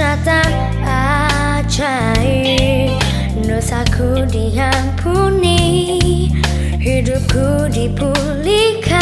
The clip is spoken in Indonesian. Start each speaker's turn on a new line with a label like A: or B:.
A: loncatan ajaib. Dosaku diampuni Hidupku dipulihkan.